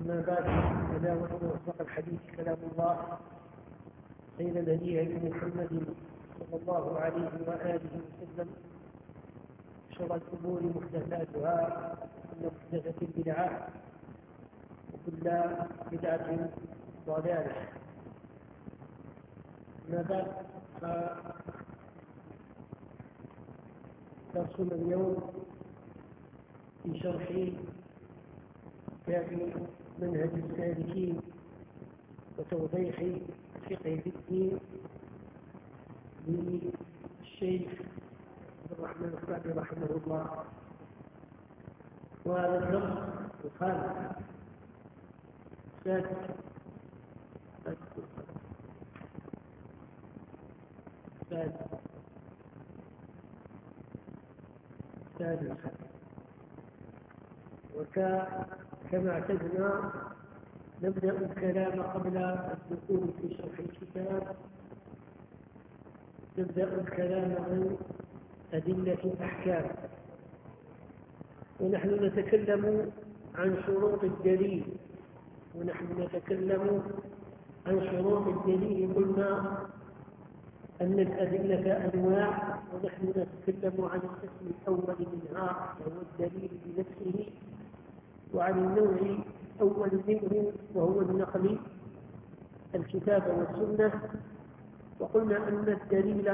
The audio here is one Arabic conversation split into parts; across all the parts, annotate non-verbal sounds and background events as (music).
أما بعد فلا وإن أصدق الحديث كلام الله. بين الهدي محمد صلى الله عليه وآله وسلم شر الأمور محدثاتها وكل محدثة بدعة وكل بدعة ضلالة. ما بعد درسنا اليوم في شرح كتاب منهج السالكين وتوضيح الفقه في الدين للشيخ عبد الرحمن السعدي رحمه الله. وهذا الدرس الخامس. السادس. السادس. السادس. وكما أعتدنا نبدأ الكلام قبل الدخول في شرح الكتاب. نبدأ الكلام عن أدلة الأحكام. ونحن نتكلم عن شروط الدليل. ونحن نتكلم عن شروط الدليل. قلنا أن الأدلة أنواع. ونحن نتكلم عن القسم الأول منها وهو الدليل بنفسه. وعن النوع الأول منه وهو النقل الكتاب والسنة. وقلنا أن الدليل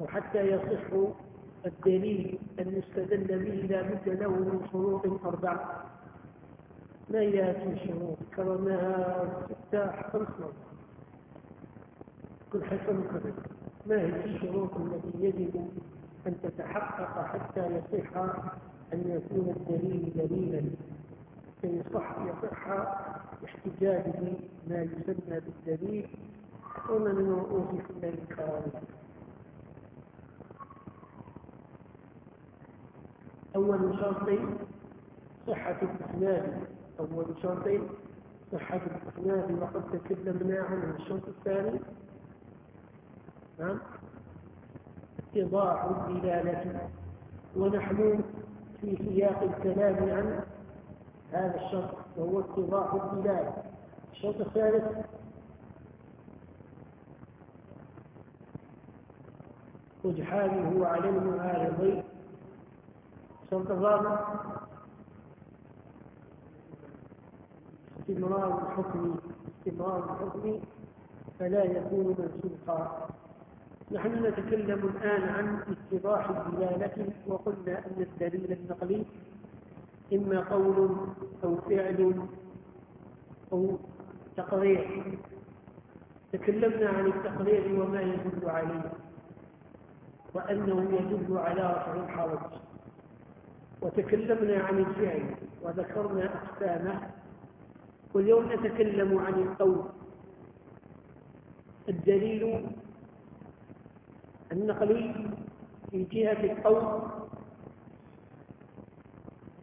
وحتى يصح الدليل المستدل به لا بد له من شروط أربعة ما هي هذه الشروط كرمها ستة خمس مرات كل حسن قبل ما هي الشروط التي يجب أن تتحقق حتى يصح أن يكون الدليل دليلا فيصح يصح احتجاج ما يسمى بالدليل ومن من رؤوس الكرام أول شرط صحة الإسناد أول شرط صحة الإسناد وقد تكلمنا عنه الشرط الثاني. نعم. اتضاح الدلالة ونحن في سياق الكلام عن هذا الشرط وهو اتضاح الدلالة. الشرط الثالث رجحانه على المعارض الشرط الرابع استمرار الحكم استمرار الحكم فلا يكون منسوخا نحن نتكلم الآن عن اتضاح الدلالة وقلنا أن الدليل النقلي إما قول أو فعل أو تقرير. تكلمنا عن التقرير وما يدل عليه وأنه يدل على رفع الحرج. وتكلمنا عن الفعل وذكرنا أقسامه. واليوم نتكلم عن القول. الدليل النقلي في جهة القول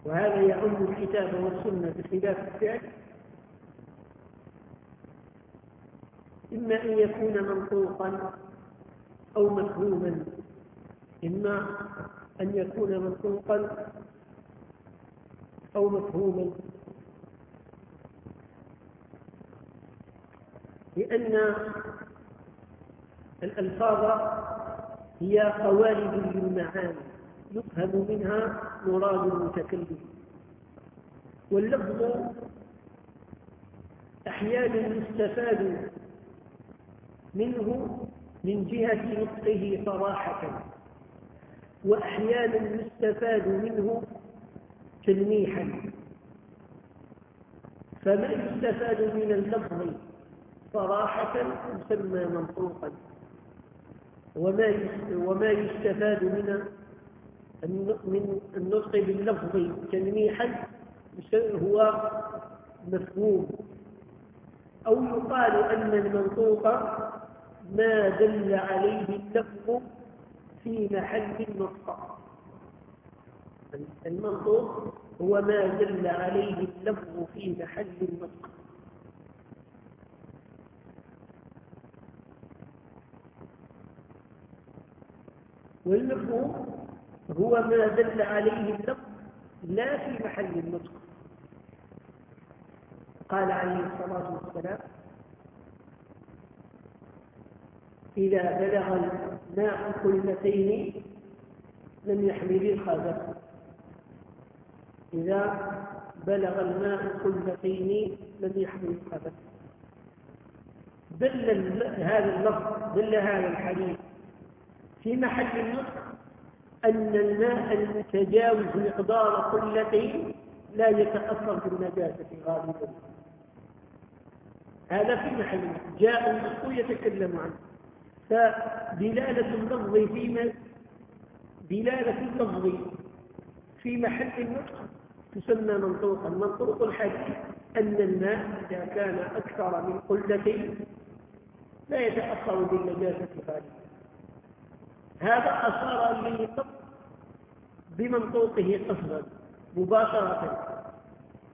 وهذا يعم الكتاب والسنة بخلاف الفعل. إما أن يكون منطوقا أو مفهوما إما أن يكون منطوقا أو مفهوما. لأن الألفاظ هي قوالب للمعاني يفهم منها مراد المتكلم. واللفظ أحيانا يستفاد منه من جهة نطقه صراحة وأحيانا يستفاد منه تلميحا. فما يستفاد من اللفظ صراحة يسمى منطوقا. وما وما يستفاد من من النطق باللفظ تلميحا هو مفهوم. أو يقال أن المنطوق ما دل عليه اللفظ في محل النطق. المنطوق هو ما دل عليه اللفظ في محل النطق. والمفهوم هو ما دل عليه اللفظ لا في محل النطق. قال عليه الصلاة والسلام إذا بلغ الماء قلتين لم يحمل الخبث إذا بلغ الماء قلتين لم يحمل الخبث دل هذا اللفظ دل هذا الحديث في محل النطق أن الماء المتجاوز مقدار قلتين لا يتأثر بالنجاسة غالبا. هذا في محل جاء النص يتكلم عنه. فدلالة اللفظ في دلالة اللفظ في محل النطق تسمى منطوقا. منطوق الحديث أن الماء إذا كان أكثر من قلتين لا يتأثر بالنجاسة غالبا. هذا أشار إليه بمنطوقه قصدا مباشرة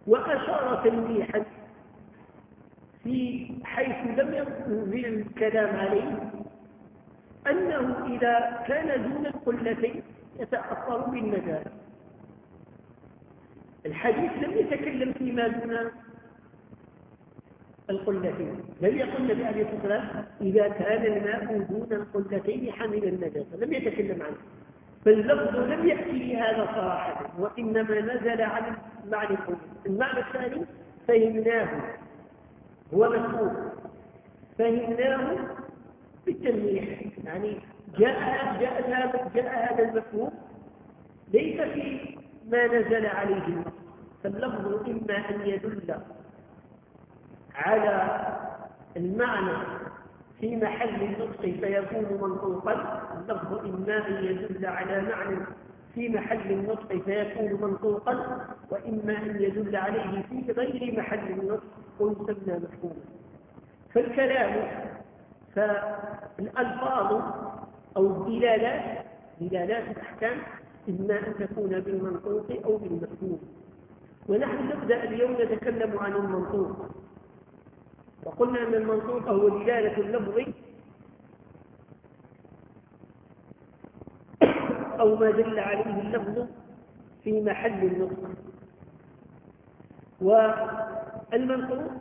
وأشار تلميحا في حيث لم ينزل الكلام عليه أنه إذا كان دون القلتين يتأثر بالنجاة. الحديث لم يتكلم فيما دون القلتين. لم يقل النبي عليه الصلاة والسلام إذا كان الماء دون القلتين حمل النجاسة. لم يتكلم عنه. فاللفظ لم يأتي بهذا صراحة. وإنما نزل على المعنى المعنى الثاني فهمناه. هو مفهوم. فهمناه بالتلميح يعني جاء جاء هذا جاء هذا المفهوم ليس في ما نزل عليه. النص فاللفظ إما أن يدل على المعنى في محل النطق فيكون منطوقا. اللفظ إما أن يدل على معنى في محل النطق فيكون منطوقا وإما أن يدل عليه في غير محل النطق ويسمى مفهوما فالكلام فالألفاظ أو الدلالات دلالات الأحكام إما أن تكون بالمنطوق أو بالمفهوم. ونحن نبدأ اليوم نتكلم عن المنطوق. وقلنا أن المنطوق هو دلالة اللفظ أو ما دل عليه اللفظ في محل النطق. والمنطوق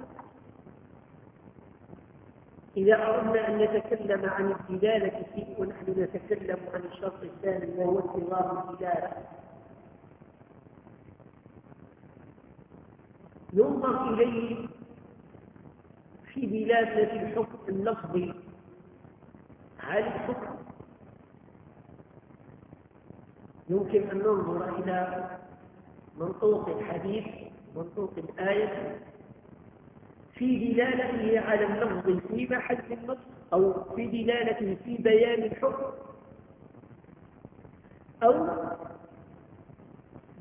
إذا أردنا أن نتكلم عن الدلالة فيه ونحن نتكلم عن الشرط الثاني وهو استمرار الدلالة. ينظر إليه في دلالة الحكم اللفظي. على الحكم؟ يمكن أن ننظر إلى منطوق الحديث منطوق الآية. في دلالته على اللفظ في محل النص أو في دلالته في بيان الحكم. أو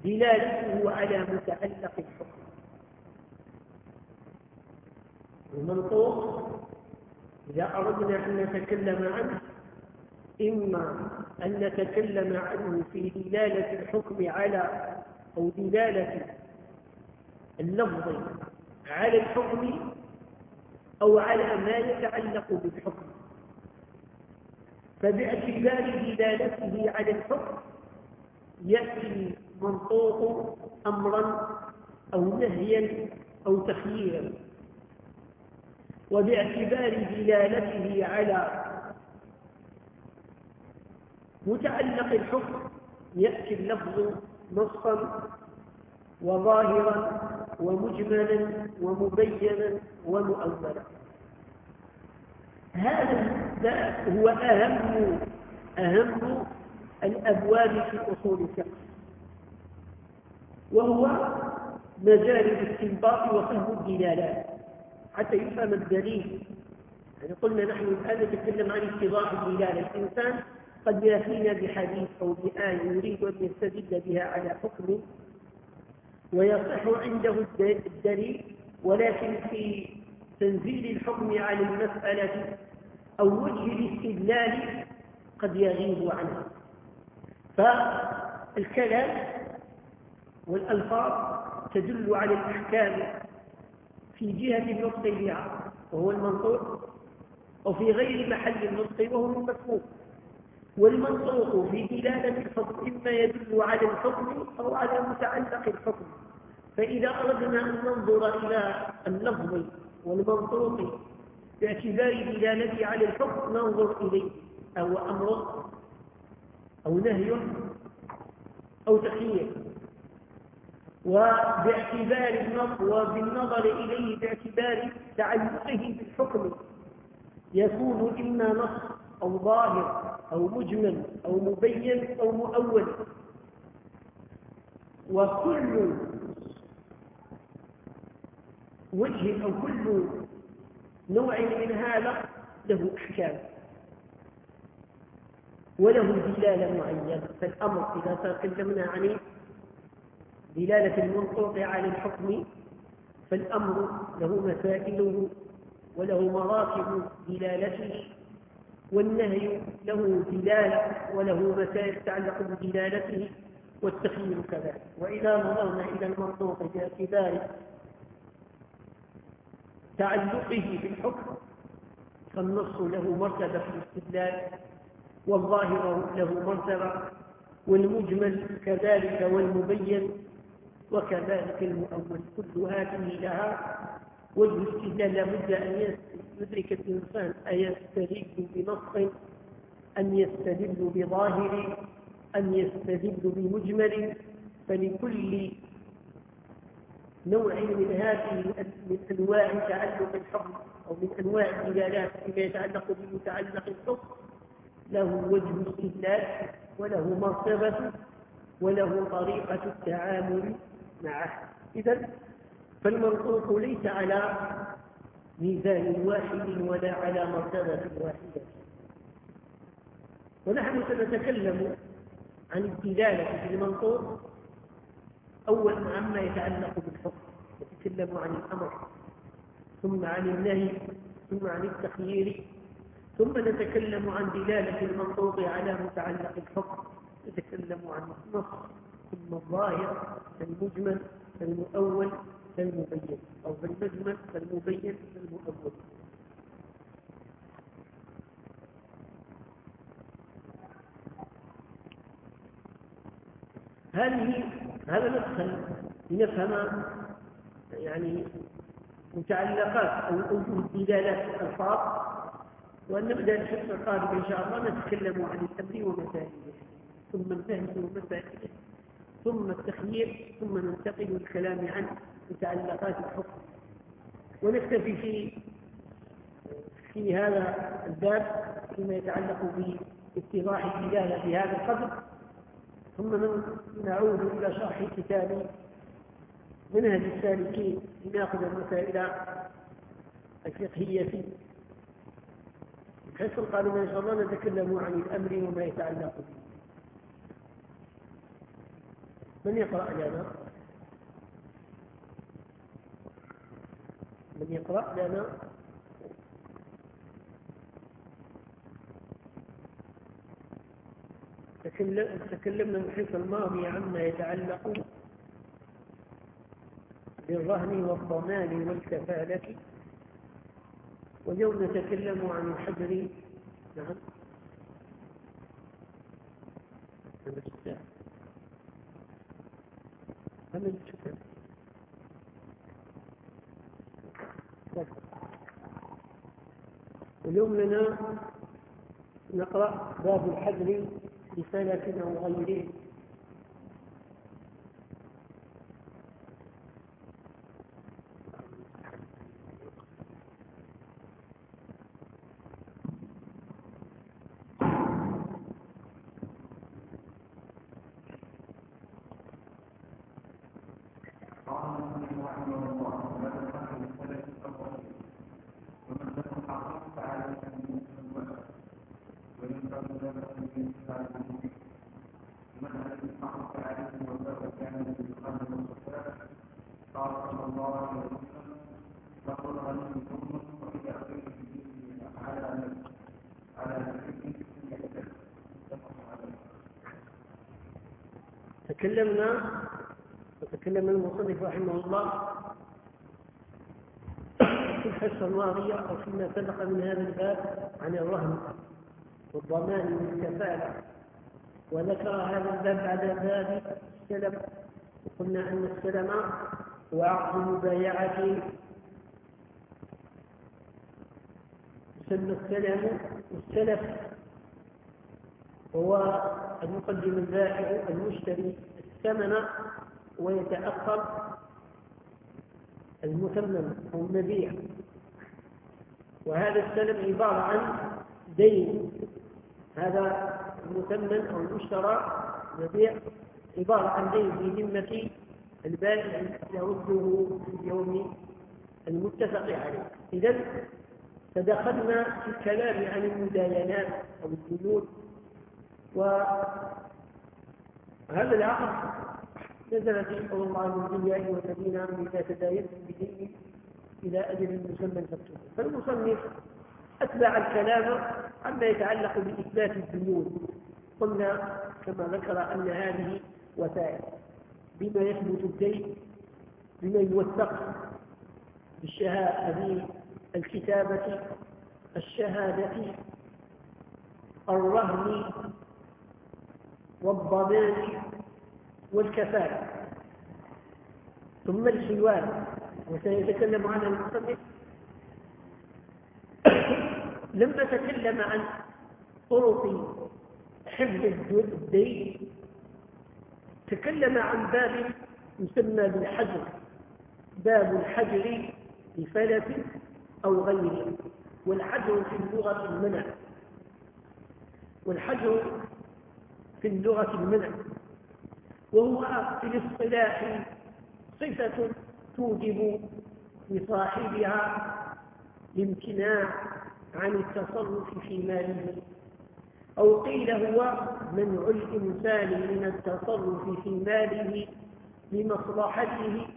دلالته على متعلق الحكم. المنطوق. إذا أردنا أن نتكلم عنه إما أن نتكلم عنه في دلالة الحكم على أو دلالة اللفظ على الحكم أو على ما يتعلق بالحكم. فباعتبار دلالته على الحكم يأتي منطوق أمرا أو نهيا أو تخييرا. وباعتبار دلالته على متعلق الحكم يأتي اللفظ نصا وظاهرا ومجملا ومبينا ومؤولا. هذا هو أهم أهم الأبواب في أصول الفقه وهو مجال الاستنباط وفهم الدلالات. حتى يفهم الدليل. يعني قلنا نحن الآن نتكلم عن اتضاح الدلالة الإنسان قد يأتينا بحديث أو بآية يريد أن يستدل بها على حكم ويصح عنده الدليل ولكن في تنزيل الحكم على المسألة أو وجه الاستدلال قد يغيب عنه. فالكلام والألفاظ تدل على الأحكام في جهة النطق بها وهو المنطوق أو في غير محل النطق وهو المفهوم والمنطوق في دلالة الحكم إما يدل على الحكم أو على متعلق الحكم فإذا أردنا أن ننظر إلى اللفظ والمنطوق باعتبار دلالته على الحكم ننظر إليه. أو أمر أو نهي أو تخيير. وباعتبار النص وبالنظر إليه باعتبار تعلقه بالحكم. يكون إما نص أو ظاهر أو مجمل أو مبين أو مؤول. وكل وجه أو كل نوع من هذا له أحكام. وله دلالة معينة. فالأمر إذا تكلمنا عن دلالة المنطوق على الحكم فالأمر له مسائله وله مراتب دلالته والنهي له دلالة وله مسائل تتعلق بدلالته والتخيير كذلك. وإذا نظرنا إلى المنطوق باعتبار تعلقه بالحكم فالنص له مرتبة في الاستدلال والظاهر له مرتبة والمجمل كذلك والمبين وكذلك المؤول كل هذه لها وجه استدلال لابد أن يدرك الإنسان أيستدل بنص أن يستدل بظاهر أن يستدل بمجمل. فلكل نوع من هذه من أنواع تعلق الحكم أو من أنواع الدلالات فيما يتعلق بمتعلق الحكم له وجه استدلال وله مرتبة وله طريقة التعامل معه. إذا فالمنطوق ليس على ميزان واحد ولا على مرتبة واحدة. ونحن سنتكلم عن الدلالة في المنطوق. أول عما يتعلق بالحكم نتكلم عن الأمر. ثم عن النهي ثم عن التخيير. ثم نتكلم عن دلالة المنطوق على متعلق الحكم نتكلم عن النص. ثم الظاهر المجمل المؤول المبين. أو بالمجمل المبين المؤول. هذه هذا مدخل لنفهم يعني متعلقات أو أوجه دلالات الألفاظ وأن نبدأ الحصة القادمة إن شاء الله نتكلم عن التمرين ومسائله ثم الفهم ومسائله ثم التخيير ثم ننتقل للكلام عن متعلقات الحكم. ونكتفي في في هذا الباب فيما يتعلق باتضاح الدلالة في هذا القدر. ثم نعود إلى شرح كتاب منهج السالكين لنأخذ المسائل الفقهية. فيه الحصة القادمة إن شاء الله نتكلم عن الأمر وما يتعلق به. من يقرأ لنا من يقرأ لنا تكلمنا الحصة الماضية عما يتعلق بالرهن والضمان والكفالة. واليوم نتكلم عن الحجر. نعم. اليوم لنا نقرأ باب الحجر رسالة أو غيره تكلمنا وتكلم المصنف رحمه الله في الحصة الماضية أو فيما سبق من هذا الباب عن الرهن والضمان والكفالة. وذكر هذا الباب بعد ذلك السلم. وقلنا أن السلم هو عقد المبايعة يسمى السلم والسلف هو أن يقدم البائع المشتري. الثمن ويتأخر المثمن أو المبيع. وهذا السلم عبارة عن دين. هذا المثمن أو المشترى مبيع عبارة عن دين في ذمة البائع يرده في اليوم المتفق عليه. إذا تدخلنا في الكلام عن المداينات أو الديون وهذا العقد نزل في قول الله عز يا أيها الذين آمنوا إذا تداينتم بدين إلى أجل مسمى فاكتبوه فالمصنف أتبع الكلام عما يتعلق بإثبات الديون. قلنا كما ذكر أن هذه وسائل بما يثبت الدين بما يوثق بالشهادة بالكتابة الشهادة الرهن والضمان والكفالة. ثم الحيوان وسيتكلم عنها المصنف (coughs) لما تكلم عن طرق حفظ الدين. تكلم عن باب يسمى بالحجر. باب الحجر لفلس أو غيره. والحجر في اللغة المنع. والحجر في اللغة المنع. وهو في الاصطلاح صفة توجب لصاحبها الامتناع عن التصرف في ماله. أو قيل هو منع الإنسان من التصرف في ماله لمصلحته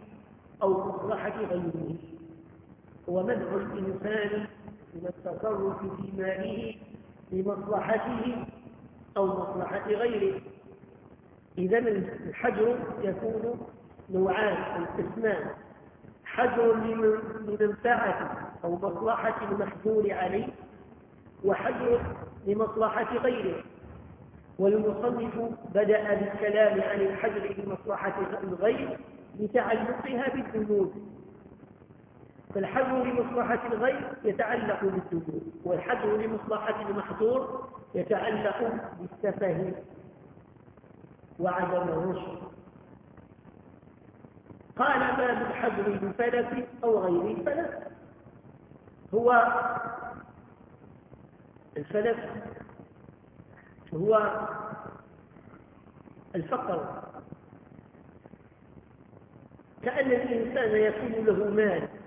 أو مصلحة غيره. هو منع الإنسان من التصرف في ماله لمصلحته أو مصلحة غيره. إذا الحجر يكون نوعان أو قسمان حجر لمنفعة أو مصلحة المحجور عليه وحجر لمصلحة غيره. والمصنف بدأ بالكلام عن الحجر لمصلحة الغير لتعلقها بالذنوب. فالحجر لمصلحة الغير يتعلق بالذنوب والحجر لمصلحة المحظور يتعلق بالسفه وعدم الرشد. قال باب الحجر بفلس أو غير الفلس هو الفلس هو الفقر. كأن الإنسان يكون له مال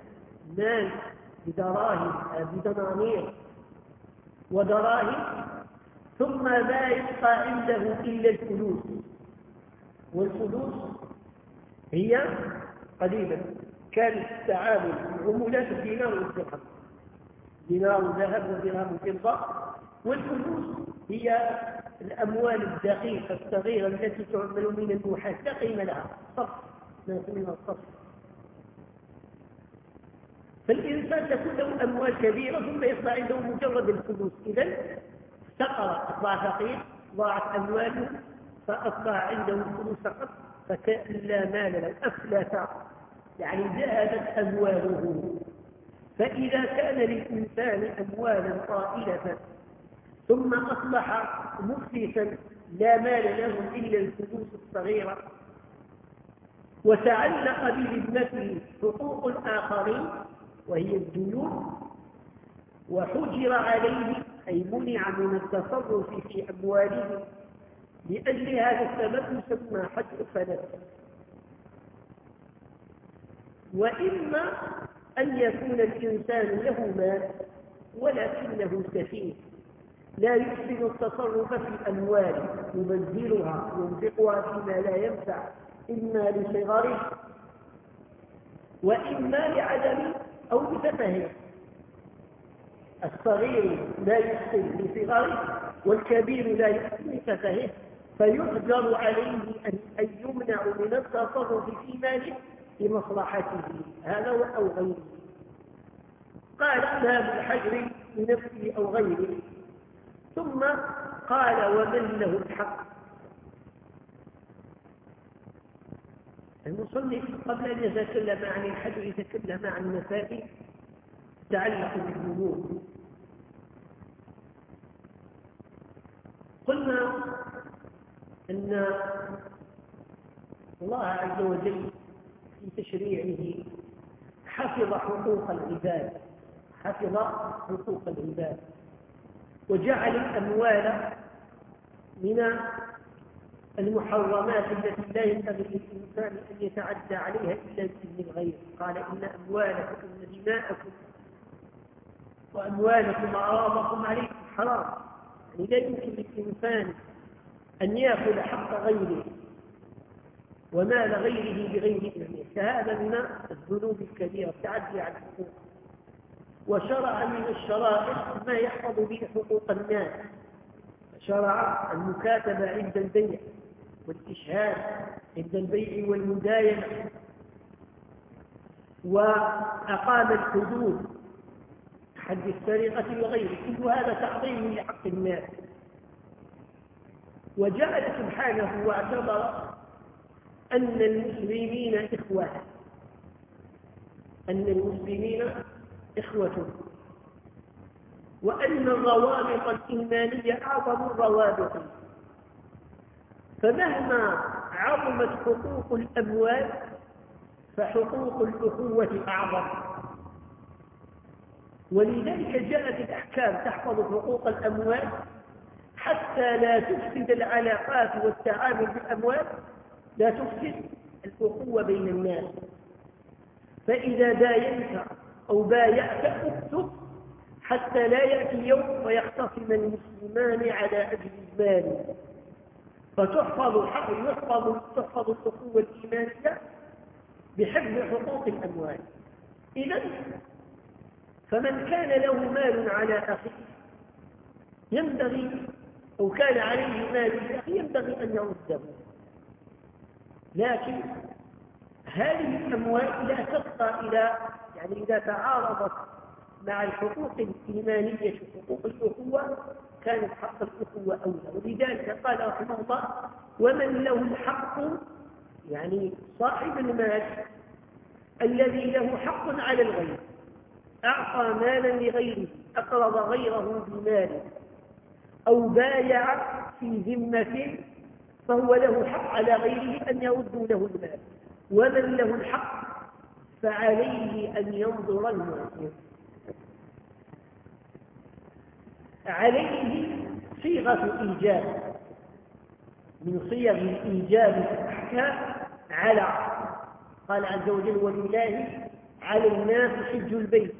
مال بدراهم بدنانير ودراهم ثم لا يبقى عنده إلا الفلوس. والفلوس هي قليلا كان التعامل العمولات الدينار والدرهم. دينار ذهب ودرهم فضة والفلوس هي الأموال الدقيقة الصغيرة التي تعمل من النحاس لا قيمة لها صف ما يسمى الصف فالإنسان تكون له أموال كبيرة ثم يصبح عنده مجرد الفلوس. إذا افتقر أصبح فقير ضاعت أمواله فأصبح عنده الفلوس فقط فكأن لا مال له أفلت يعني ذهبت أمواله. فإذا كان للإنسان أموالا طائلة ثم أصبح مفلسا لا مال له إلا الفلوس الصغيرة. وتعلق بذمته حقوق الآخرين وهي الديون وحجر عليه أي منع من التصرف في أمواله. لأجل هذا السبب يسمى حجر فلس وإما أن يكون الإنسان له مال ولكنه سفيه. لا يحسن التصرف في الأموال يبذلها ينفقها فيما لا ينفع إما لصغره وإما لعدم أو لسفهه الصغير لا يحسن لصغره والكبير لا يحسن لسفهه فيحجر عليه أن يمنع من التصرف في ماله لمصلحته. هذا أو غيره. قال باب الحجر لنفسه أو غيره. ثم قال ومن له الحق. المصنف قبل أن يتكلم عن الحجر يتكلم عن مسائل تتعلق بالذنوب قلنا أن الله عز وجل في تشريعه حفظ حقوق العباد حفظ حقوق العباد وجعل الأموال من المحرمات التي لا ينبغي للإنسان أن يتعدى عليها إلا بإذن الغير. قال إن أموالكم وإن دماءكم وأموالكم وأعراضكم عليكم حرام. يعني لا يمكن للإنسان أن يأخذ حق غيره ومال غيره بغير إذنه. فهذا من الذنوب الكبيرة. التعدي على الحقوق. وشرع من الشرائع ما يحفظ به حقوق الناس. شرع المكاتبة عند البيع. والإشهاد عند البيع والمداينة. وأقام الحدود حد السرقة وغيره. كل هذا تعظيم لحق الناس. وجعل سبحانه واعتبر أن المسلمين إخوة. أن المسلمين إخوة. وأن الروابط الإيمانية أعظم الروابط. فمهما عظمت حقوق الأموال فحقوق الأخوة أعظم. ولذلك جاءت الأحكام تحفظ حقوق الأموال حتى لا تفسد العلاقات والتعامل بالأموال لا تفسد الأخوة بين الناس. فإذا داينت أو بايعت اكتب حتى لا يأتي يوم ويختصم المسلمان على أجل المال. فتحفظ يحفظ تحفظ الأخوة الإيمانية بحفظ حقوق الأموال. إذا فمن كان له مال على أخيه ينبغي أو كان عليه مال لأخيه ينبغي أن يرده لكن هذه الأموال لا تبقى إلى يعني إذا تعارضت مع الحقوق الإيمانية حقوق الأخوة كانت حق الأخوة أولى. ولذلك قال رحمه الله ومن له الحق يعني صاحب المال الذي له حق على الغير أعطى مالا لغيره أقرض غيره بمال أو بايع في ذمة فهو له حق على غيره أن يردوا له المال. ومن له الحق فعليه أن ينظر المعسر عليه صيغة إيجاب من صيغ الإيجاب في الأحكام على قال عز وجل ولله على الناس حج البيت.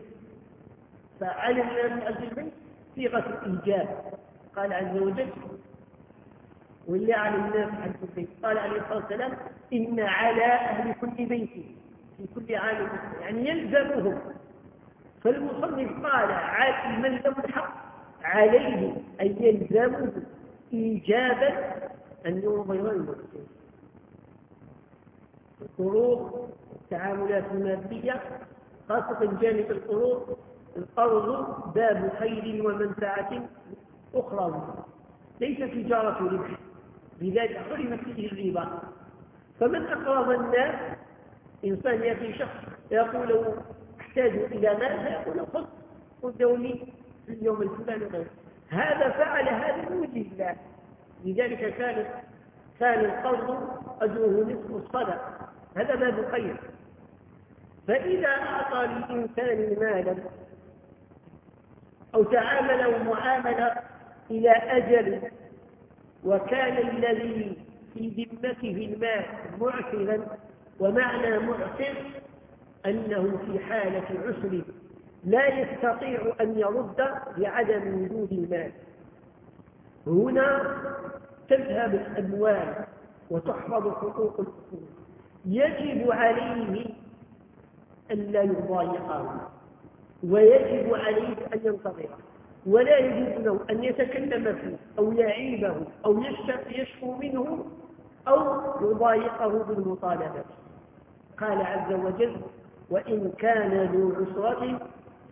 فعلى الناس حج البيت صيغة الإيجاب قال عز وجل واللي على الناس حج البيت. قال عليه الصلاة والسلام إن على أهل كل بيت في كل عام يعني يلزمهم. فالمصنف قال من له الحق عليه أن يلزمه إيجابا أن ينظر المحسن القروض التعاملات المادية خاصة جانب القروض القرض باب خير ومنفعة أخرى. ليس تجارة ربح. لذلك حرمت فيه الربا. فمن أقرض الناس؟ إنسان يأتي شخص يقول له أحتاج إلى مال فيقول خذ خذ دولي في اليوم الفلاني هذا فعل هذا من الله. لذلك كان كان القرض أجره نصف الصدق هذا باب خير فإذا أعطى للإنسان مالا أو تعامل معاملة إلى أجل وكان الذي في ذمته المال معسرا ومعنى معسر أنه في حالة عسر. لا يستطيع أن يرد لعدم وجود المال. هنا تذهب الأموال وتحفظ حقوق الأصول يجب عليه أن لا يضايقه ويجب عليه أن ينتظره. ولا يجوز له أن يتكلم فيه أو يعيبه أو يشكو منه أو يضايقه بالمطالبة. قال عز وجل وإن كان ذو عسرة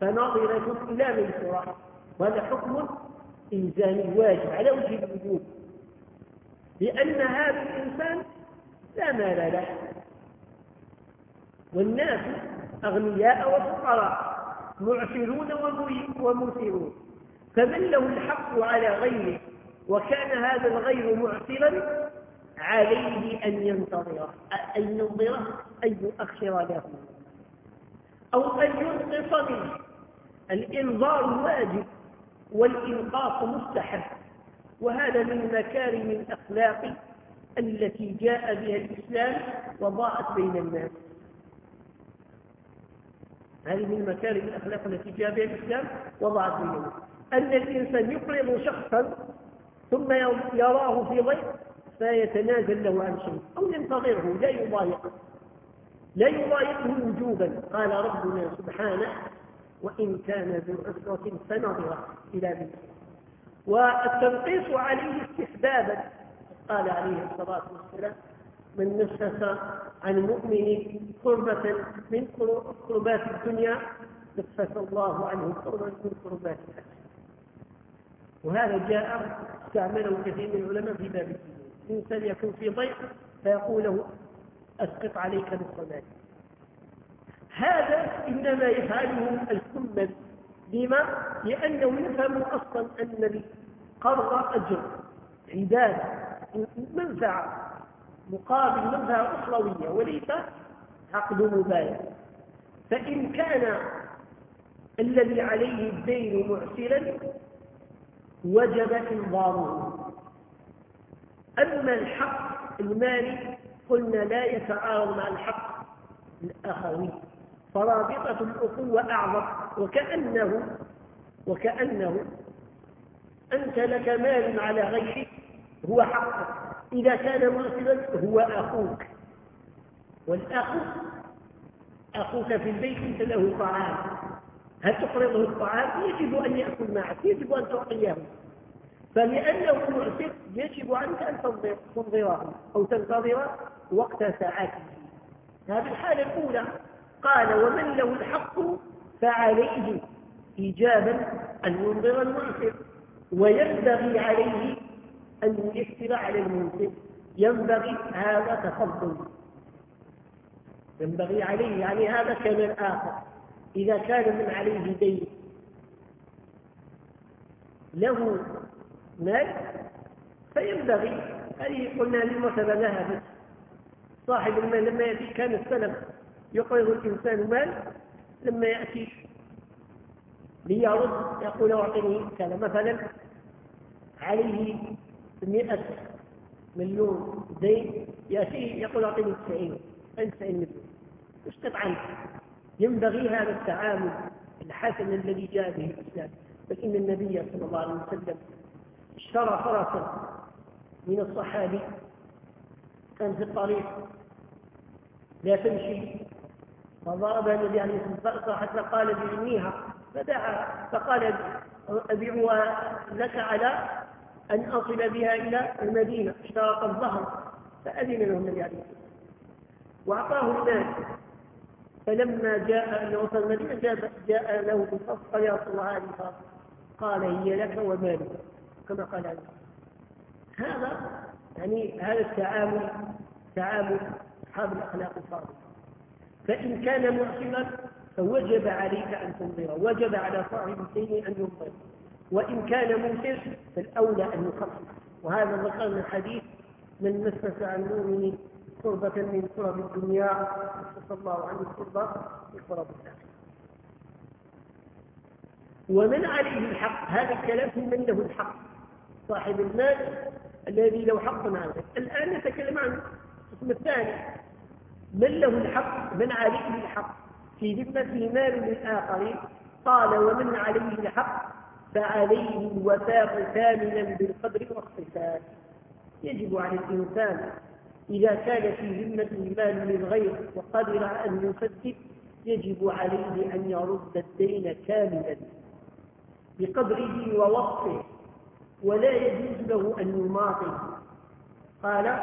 فنظرة إلى ميسرة وهذا حكم إلزامي واجب على وجه الوجوب لأن هذا الإنسان لا مال له. والناس أغنياء وفقراء معسرون ومثيرون فمن له الحق على غيره وكان هذا الغير معسرا عليه أن ينتظره أن ينظره أن يؤخر له. أو أن ينقص منه. الإنظار واجب والإنقاص مستحب وهذا من مكارم الأخلاق التي جاء بها الإسلام وضاعت بين الناس. هذه من مكارم الأخلاق التي جاء بها الإسلام وضعت بين الناس. أن الإنسان يقرض شخصا ثم يراه في ضيق فيتنازل له عن شيء أو ينتظره لا يضايقه. لا يضايقه وجوبا. قال ربنا سبحانه وإن كان ذو عسرة فنظرة إلى ذلك والتنقيص عليه استحبابا قال عليه الصلاة والسلام من نفس عن مؤمن قربة من قربات الدنيا نفس الله عنه قربة من قربات الآخرة وهذا جاء استعمله كثير من العلماء في باب الدين. الإنسان يكون في ضيق فيقول له أسقط عليك مالي هذا إنما يفعله الكمل لما؟ لأنه يفهم أصلا أن القرض أجر عبادة منفعة مقابل منفعة أخروية وليس عقد مبايع. فإن كان الذي عليه الدين معسرا وجب إنظاره. أما الحق المالي قلنا لا يتعارض مع الحق الأخوي فرابطة الأخوة أعظم. وكأنه وكأنه أنت لك مال على غيرك هو حقك. إذا كان مرسلا هو أخوك. والأخ أخوك في البيت أنت له طعام. هل تقرضه الطعام؟ يجب أن يأكل معك يجب أن تعطيه. فلأنه معسر يجب عليك أن تنظره أو تنتظر وقت ساعاته. هذه الحالة الأولى. قال ومن له الحق فعليه إيجابا أن ينظر المعسر وينبغي عليه أن يكتب على المنسب ينبغي هذا تفضل. ينبغي عليه يعني هذا كان الآخر. إذا كان من عليه دين. له مال فينبغي. هذه قلنا للمرتبة ذهبت صاحب المال لما يأتي كان السلف. يقرض الإنسان مال لما يأتي. ليرد يقول أعطني كذا. مثلا عليه مئة مليون دين يأتيه يقول أعطني 90 90 مليون. عنك ينبغي هذا التعامل الحسن الذي جاء به الإسلام. بل إن النبي صلى الله عليه وسلم اشترى فرسا من الصحابي كان في الطريق لا تمشي. فضرب النبي عليه الصلاة والسلام حتى قال بعنيها فدعا فقال أبيعها لك على أن أصل بها إلى المدينة. اشترط الظهر. فأذن له النبي عليه الصلاة والسلام. وأعطاه المال. فلما جاء أن وصل المدينة جاء, جاء له بالفصل قال يا رسول الله هذه قال هي لك ومالك. كما قال عليه هذا يعني هذا التعامل تعامل أصحاب الأخلاق الفاضلة فإن كان محسنا فوجب عليك أن تنظر وجب على صاحب الدين أن ينظر وإن كان موسر فالأولى أن يخفف. وهذا ذكرنا الحديث من نفس عن مؤمن قربة من قرب الدنيا نفس الله عنه قربة من قرب الآخرة. ومن عليه الحق هذا الكلام في من له الحق. صاحب المال الذي له حق عنه الآن نتكلم عن القسم الثاني. من له الحق؟ من عليه الحق؟ في ذمته مال للآخرين قال ومن عليه الحق؟ فعليه الوفاء كاملا بالقدر والصفات. يجب على الإنسان إذا كان في ذمته مال للغير وقدر أن يسدد يجب عليه أن يرد الدين كاملا بقدره ووصفه ولا يجوز له أن يماطل. قال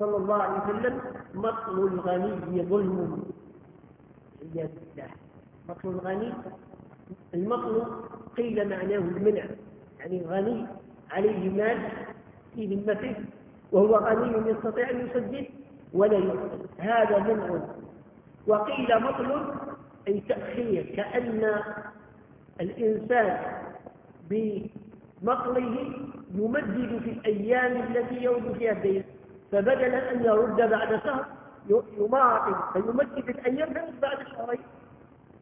صلى الله عليه وسلم مطل الغني ظلم عياذ بالله مطل الغني المطل قيل معناه المنع يعني غني عليه مال في ذمته وهو غني يستطيع أن يسدد ولا يسدد هذا منع. وقيل مطل أي تأخير كأن الإنسان بمطله يمدد في الأيام التي يرد فيها الدين. فبدلا أن يرد بعد شهر يماطل فيمدد الأيام فيرد بعد شهرين.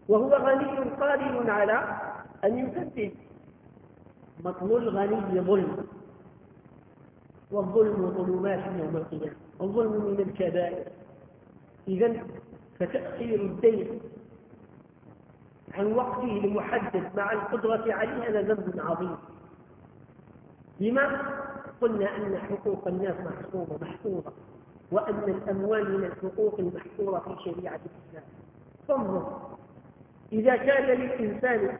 وهو غني قادر على أن يسدد. مطل الغني ظلم والظلم ظلمات يوم القيامة. الظلم من الكبائر. إذا فتأخير الدين عن وقته المحدد مع القدرة عليه هذا ذنب عظيم. لما قلنا أن حقوق الناس محفوظة محفوظة وأن الأموال من الحقوق المحفوظة في شريعة الإسلام. فانظر. إذا كان للإنسان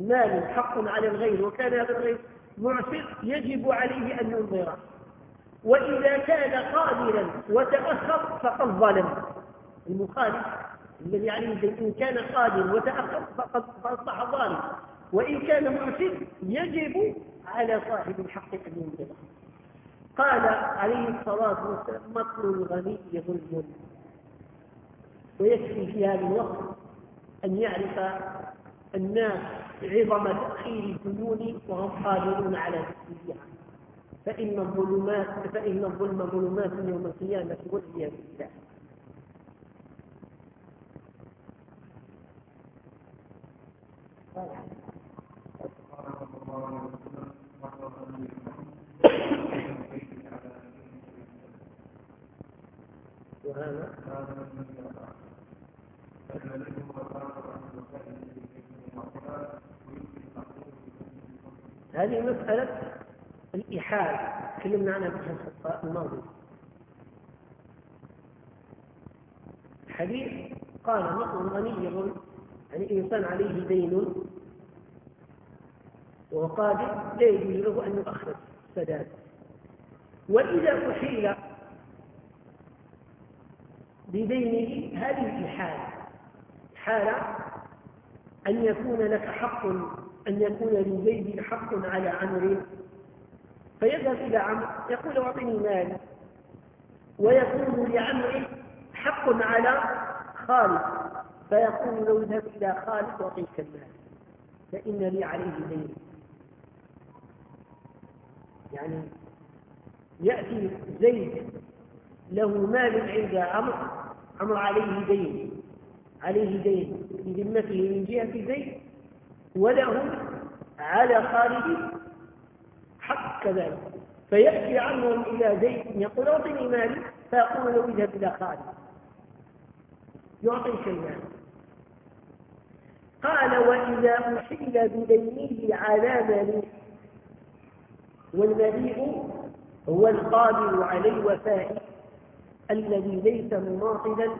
مال حق على الغير وكان هذا الغير معسر يجب عليه أن ينظره وإذا كان قادرا وتأخر فقد ظلم. المخالف الذي عليه إن كان قادر وتأخر فقد أصبح ظالم. وإن كان معسر يجب على صاحب الحق أن ينظره قال عليه الصلاة والسلام مطل الغني ظلم. ويكفي في هذا الوقت أن يعرف الناس عظم تأخير الديون وهم قادرون على تسديدها فإن الظلمات فإن الظلم ظلمات يوم القيامة والعياذ بالله. هذه مسألة الإحالة تكلمنا عنها في الحصة الماضية حديث قال نقل غني يعني إنسان عليه دين وهو قادر لا يجوز له أن يؤخر السداد. وإذا أحيل بدينه هذه الحالة. حالة أن يكون لك حق أن يكون لزيد حق على عمرو. فيذهب إلى عمرو يقول أعطني مال. ويكون لعمرو حق على خالد. فيقول لو اذهب إلى خالد أعطيك المال. فإن لي عليه دين. يعني يأتي زيد له مال عند عمرو. عمرو عليه دين عليه دين بذمته من جهة زيد وله على خالد حق كذلك. فيأتي عنهم إلى زيد يقول أعطني مالي فيقول له اذهب إلى خالد يعطيك المال قال وإذا أحيل بدينه على مليء والمليء هو القادر على الوفاء الذي ليس مماطلا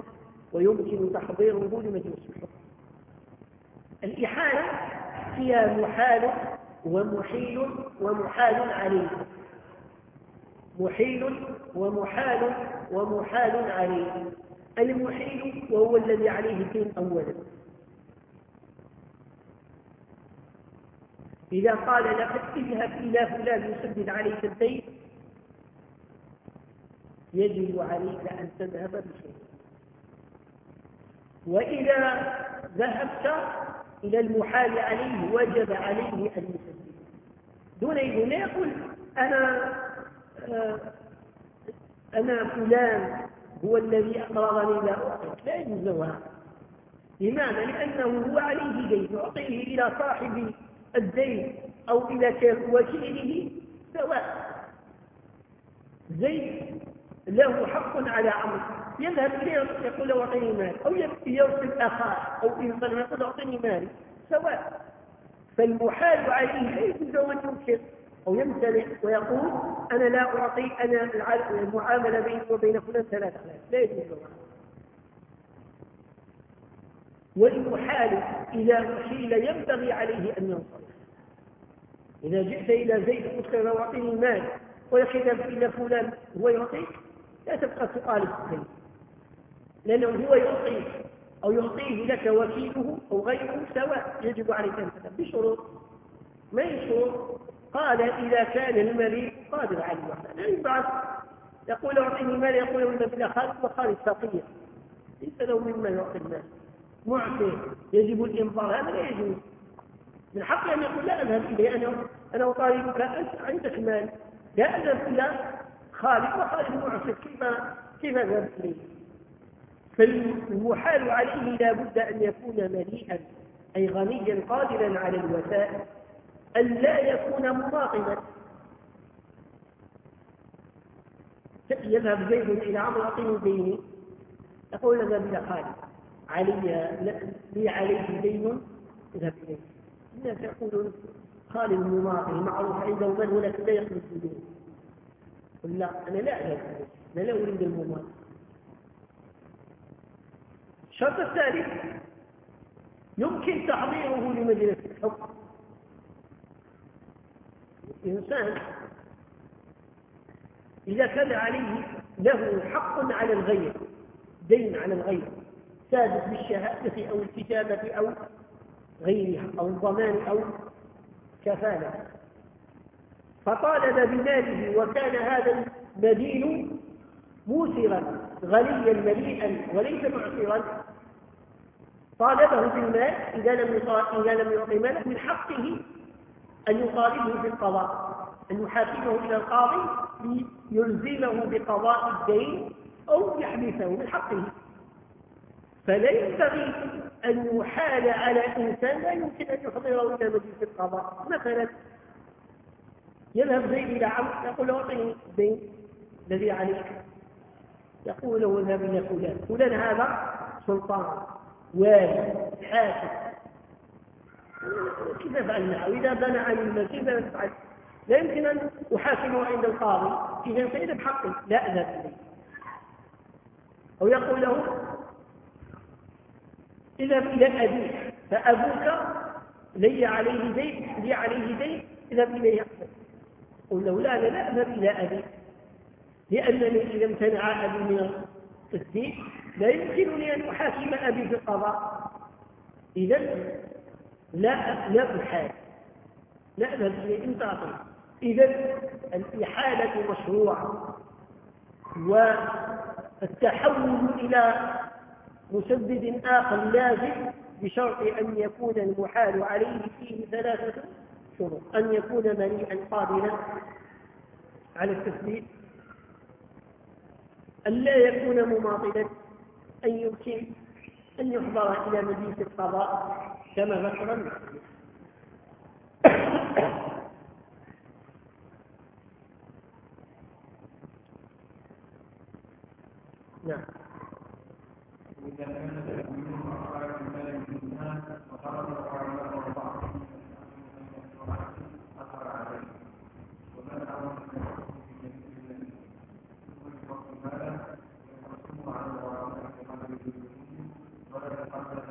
ويمكن تحضيره لمجلس الحكم. الإحالة فيها محال ومحيل ومحال عليه. محيل ومحال ومحال عليه. المحيل وهو الذي عليه الدين أولا. إذا قال لك اذهب إلى فلان يسدد عليك الدين يجب عليك أن تذهب بشيء. وإذا ذهبت إلى المحال عليه وجب عليه أن يسدد دون لا يقول أنا آه، أنا فلان هو الذي أقرضني لا أعطيك لا يجوز لماذا؟ لأنه هو عليه دين. يعطيه إلى صاحب الدين أو إلى وكيله سواء. زيد له حق على عمرو يذهب إليه يقول له أعطيني مال أو يرسل أخاه. أو إنسان يقول أعطيني مال سواء. فالمحال عليه لا يجوز أن ينكر أو يمتنع ويقول أنا لا أعطي أنا المعاملة بيني وبين فلان ثلاثة لا يجوز. والمحال إذا أحيل ينبغي عليه أن ينصرف. إذا جئت إلى زيد قلت له أعطيني المال ولكن إلى فلان هو يعطيك؟ لا تبقى تطالب به لأنه هو يعطيك أو يعطيه لك وكيله أو غيره سواء يجب عليك أن تذهب. بشروط. ما يشروط قال إذا كان المريض قادر على الوفاء لا يبعث. يقول أعطيني مال يقول له خالد وخالد فقير. ليس له مما يعطي المال. معطي. يجب الإنظار هذا لا يجوز. من حقي أن يقول لا أذهب إليه. أنا أنا أطالبك أنت عندك مال. لا أذهب إلى خالد وخالد معصر كيف كيف أذهب إليه؟ فالمحال عليه لا بد أن يكون مليئا أي غنيا قادرا على الوفاء أن لا يكون مراقبا. يذهب زيد إلى عمرو أعطيني ديني يقول اذهب إلى خالد علي لي عليه دين اذهب إليه. الناس يقولون خالد المماطل معروف عنده من ولكن لا يخرج بدون قل لا أنا لا أذهب أنا لا أريد المماطل الشرط الثالث يمكن تحضيره لمجلس الحكم. الإنسان إذا كان عليه له حق على الغير دين على الغير ثابت بالشهادة أو الكتابة أو غيرها أو الضمان أو كفالة. فطالب بماله وكان هذا المدين موسرا غنيا مليئا وليس معسرا طالبه بالمال إذا لم إذا لم يعطي ماله من حقه أن يطالبه بالقضاء أن يحاكمه إلى القاضي ليلزمه بقضاء الدين أو يحبسه من حقه. فلا ينبغي أن يحال على إنسان لا يمكن أن يحضره إلى مجلس القضاء. مثلا يذهب زيد إلى عمرو يقول له أعطني الدين الذي عليك. يقول له اذهب إلى فلان. فلان هذا سلطان والي حاكم. كيف افعل معه إذا بنى عن المال كيف افعل لا يمكن أن أحاكمه عند القاضي. اذا فاذا بحقي لا أذهب إليه. أو يقول له اذهب إلى أبيك فأبوك لي عليه دين لي عليه دين اذهب إليه قل له لا أنا لا اذهب إلى ابيك لأنني إذا امتنع أبي من التصديق لا يمكنني أن أحاكم أبي في القضاء. إذا لا لا أحال لا أذهب إليه أنت إذا الإحالة مشروعة والتحول إلى مسدد آخر لازم بشرط أن يكون المحال عليه فيه ثلاثة شروط أن يكون مليئا قادرا على التثبيت أن لا يكون مماطلا أن يمكن أن يحضر إلى مجلس القضاء كما ذكر المؤلف نعم إذا كان تكوين أفعال المال الإنسان وخرج على الله أثر عليه ومن أمر في جميع المال يقسم على الوراء ولا يتقبل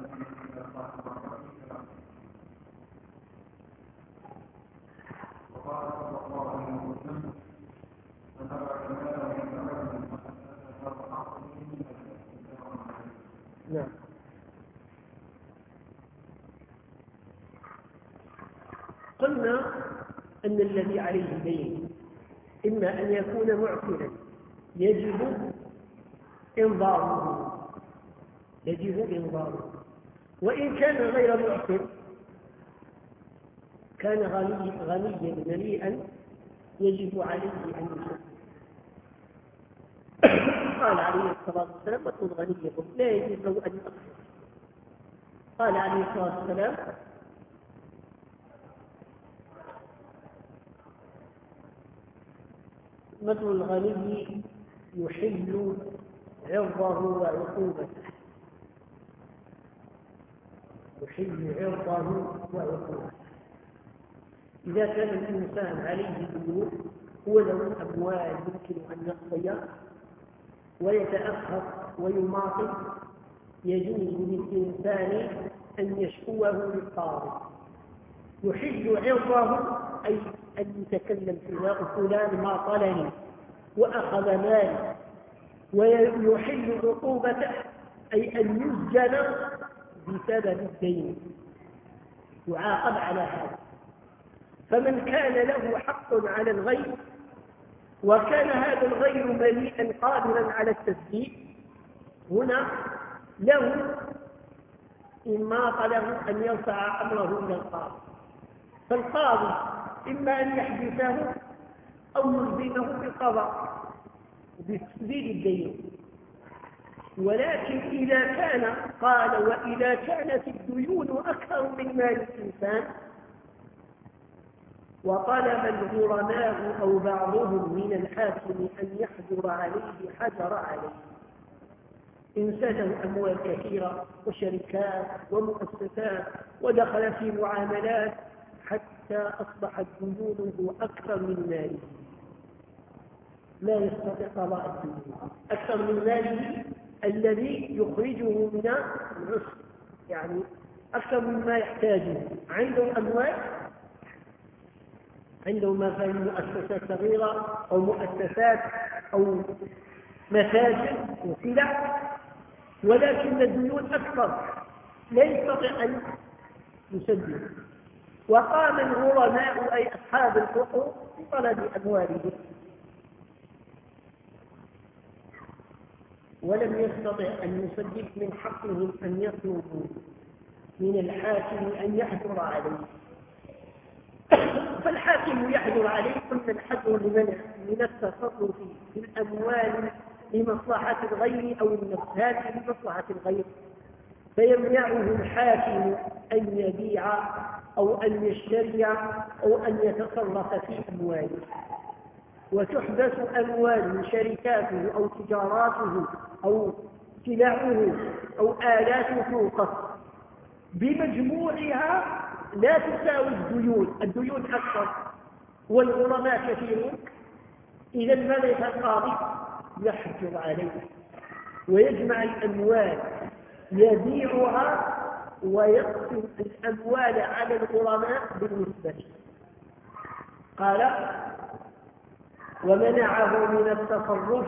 نعم قلنا أن الذي عليه دين. إما أن يكون معسرا يجب إنظاره. يجب إنظاره. وإن كان غير معسر كان غني غنيا مليئا يجب عليه أن يصدق قال عليه الصلاة والسلام وكن لا يجوز له أن يؤخر قال عليه الصلاة والسلام مثل الغني يحل عرضه وعقوبته. يحل عرضه وعقوبته. إذا كان الإنسان عليه ديون ولو أموال يمكن أن يقضي ويتأخر ويماطل. يجوز للإنسان أن يشكوه للقاضي يحل عرضه أي أن يتكلم فيها فلان ما طلني وأخذ مالي ويحل عقوبته أي أن يسجن بسبب الدين. يعاقب على هذا. فمن كان له حق على الغير وكان هذا الغير مليئا قادرا على التسديد هنا له إما له أن يرفع أمره إلى القاضي. فالقاضي إما أن يحبسه أو يلزمه بالقضاء بتسديد الدين. ولكن إذا كان قال وإذا كانت الديون أكثر من مال الإنسان وطلب الغرماء أو بعضهم من الحاكم أن يحجر عليه حجر عليه. إنسان أموال كثيرة وشركات ومؤسسات ودخل في معاملات أصبحت ديونه أكثر من ماله. لا يستطيع قضاء أكثر من ماله الذي يخرجه من العسر يعني أكثر مما يحتاجه. عنده أموال؟ عنده مثلا مؤسسات صغيرة أو مؤسسات أو مساجد وسلع ولكن الديون أكثر. لا يستطيع أن يسدد. وقام الغرماء أي أصحاب الحقوق بطلب أموالهم ولم يستطع أن يسدد من حقهم أن يطلبوا من الحاكم أن يحجر عليه. (coughs) فالحاكم يحجر عليه قلنا الحجر لمنع من التصرف في الأموال لمصلحة الغير أو النفسات لمصلحة الغير. فيمنعه الحاكم أن يبيع أو أن يشتري أو أن يتصرف في أمواله. وتحبس أموال شركاته أو تجاراته أو سلعه أو آلات سوقه بمجموعها لا تساوي الديون الديون أكثر. والغرماء كثيرون. إذا ماذا القاضي يحجر عليه. ويجمع الأموال. يبيعها ويقسم الأموال على الغرماء بالنسبة قال ومنعه من التصرف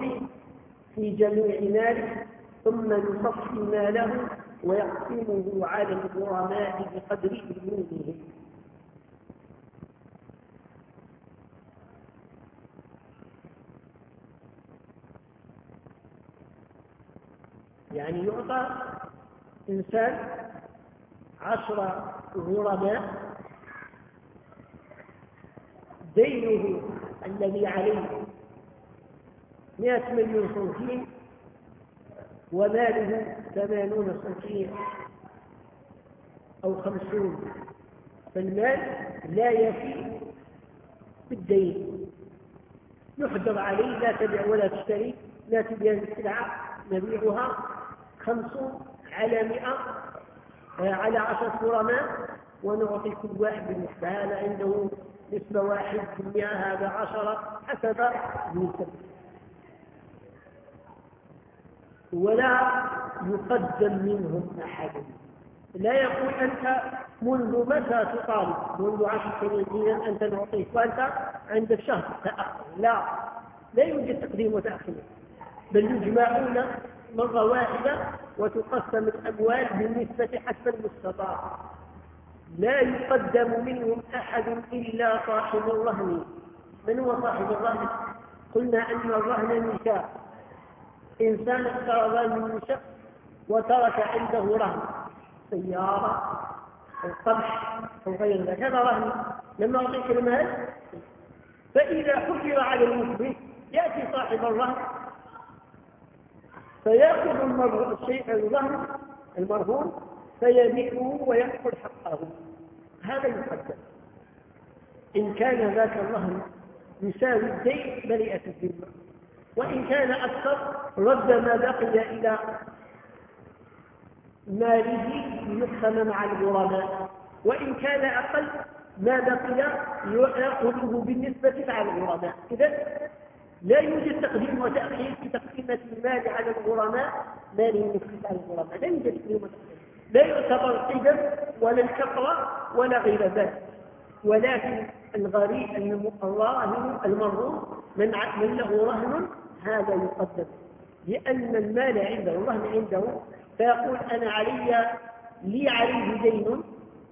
في جميع ماله ثم يصفي ماله ويقسمه على الغرماء بقدر ديونهم يعني يعطى إنسان عشر غرماء دينه الذي عليه مئة مليون سنتين وماله ثمانون سنتين أو خمسون فالمال لا يفي بالدين. يحجر عليه لا تبيع ولا تشتري لا تبيع السلعة نبيعها خمسون على مئة على عشرة غرماء ونعطي كل واحد بالنسبة هذا عنده نسبة واحد في المئة هذا عشرة حسب النسب ولا يقدم منهم أحد. لا يقول أنت منذ متى تطالب؟ منذ عشر سنين أنت نعطيك وأنت عندك شهر تأخر. لا لا يوجد تقديم وتأخير. بل يجمعون مرة واحدة وتقسم الأموال بالنسبة حسب المستطاع. لا يقدم منهم أحد إلا صاحب الرهن. من هو صاحب الرهن؟ قلنا أن الرهن نساء. إنسان اقترض من شخص وترك عنده رهن. سيارة أو قمح أو غير ذلك. هذا رهن. لما أعطيك المال فإذا حجر على المثبت يأتي صاحب الرهن فيأخذ الشيء الرهن المرهون فيبيعه ويأخذ حقه. هذا يقدم إن كان ذاك الرهن يساوي الدين بريئة الذمة. وإن كان أكثر رد ما بقي إلى ماله ليقسم مع الغرماء. وإن كان أقل ما بقي يأخذه بالنسبة مع الغرماء. إذا لا يوجد تقديم وتأخير في تقسيمة المال على الغرماء مال المفلس على الغرماء لا يوجد تقديم وتأخير لا يعتبر القدم ولا الكثرة ولا غير ذلك. ولكن الغريب الراهن المرهون من من له رهن هذا يقدم. لأن المال عنده الرهن عنده فيقول أنا علي لي عليه دين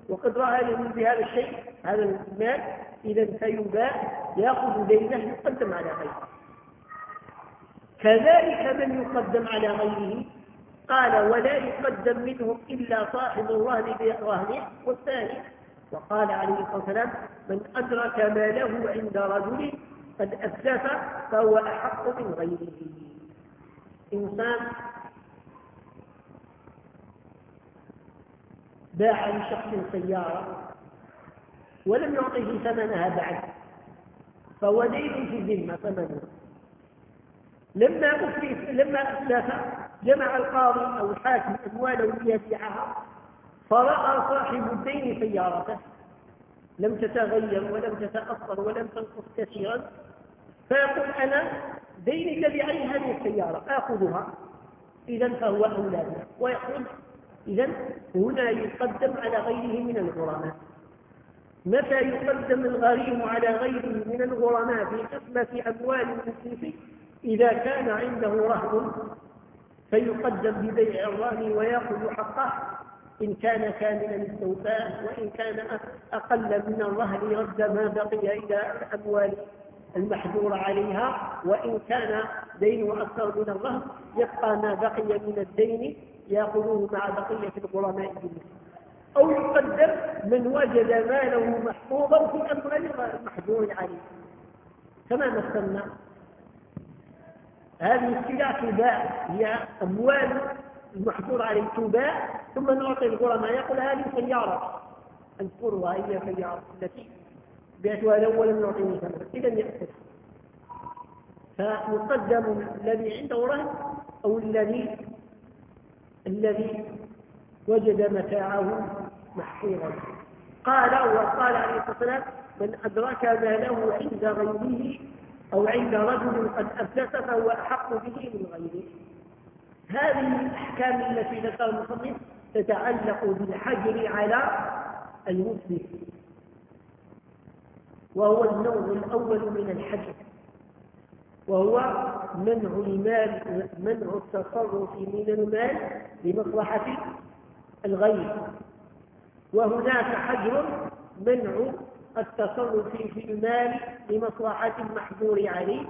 وقد رهن بهذا الشيء هذا المال إذا فيباع يأخذ دينه يقدم على غيره. كذلك من يقدم على غيره؟ قال ولا يقدم منهم إلا صاحب الرهن برهنه والثاني وقال عليه الصلاة والسلام من أدرك ما له عند رجل قد أسلف فهو أحق من غيره. إنسان باع لشخص سيارة ولم يعطه ثمنها بعد فهو في ذمة ثمنها لما أفلس لما أفلس جمع القاضي أو الحاكم أمواله ليبيعها فرأى صاحب الدين سيارته. لم تتغير ولم تتأثر ولم تنقص كثيرا. فيقول أنا ديني عليه هذه السيارة؟ آخذها. إذا فهو أولى بها ويقول إذا هنا يقدم على غيره من الغرماء. متى يقدم الغريم على غيره من الغرماء في قسمة أموال المسلمين؟ إذا كان عنده رهن فيقدم ببيع الرهن ويأخذ حقه إن كان كاملا السوفاء وإن كان أقل من الرهن رد ما بقي إلى الأموال المحجور عليها وإن كان دينه أكثر من الرهن يبقى ما بقي من الدين يأخذوه مع بقية الغرماء أو يقدم من وجد ماله محفوظا في أموال المحجور عليه. كما مثلنا هذه السلع تباع هي أموال المحجور عليه تباع ثم نعطي الغرماء. يقول هذه سيارة. اذكرها هي سيارة التي بعتها الأول يعطيني ثمنها إذا يأخذها فيقدم الذي عنده رهن أو الذي الذي وجد متاعه محفوظا قال وقال عليه الصلاة والسلام من أدرك ما له عند غيره أو عند رجل قد أفلس فهو أحق به من غيره. هذه الأحكام التي ذكر المصنف تتعلق بالحجر على المسلم وهو النوع الأول من الحجر وهو منع المال منع التصرف من المال لمصلحة الغير. وهناك حجر منع التصرف في المال لمصلحة المحظور عليه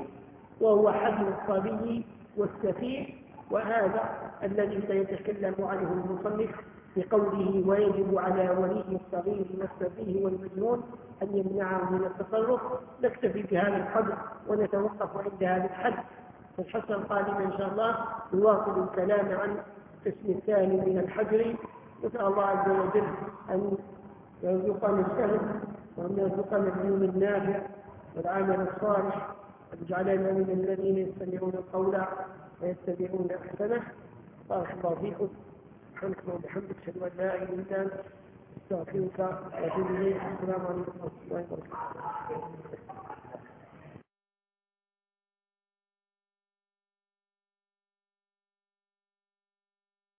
وهو حجر الصبي والسفيه وهذا الذي سيتكلم عنه المصنف بقوله ويجب على ولي الصغير والسفيه والمجنون أن يمنعه من التصرف. نكتفي بهذا القدر ونتوقف عند هذا الحد. الحصة القادمة إن شاء الله نواصل الكلام عن القسم الثاني من الحجر. نسأل الله عز وجل أن يرزقنا السهل وأن يرزقنا العلم النافع والعمل الصالح واجعلنا من الذين يستمعون القول ويتبعون أحسنه. بارك الله فيكم. سبحانك اللهم وبحمدك أشهد أن لا إله إلا أنت أستغفرك وأتوب إليك. السلام عليكم ورحمة الله وبركاته.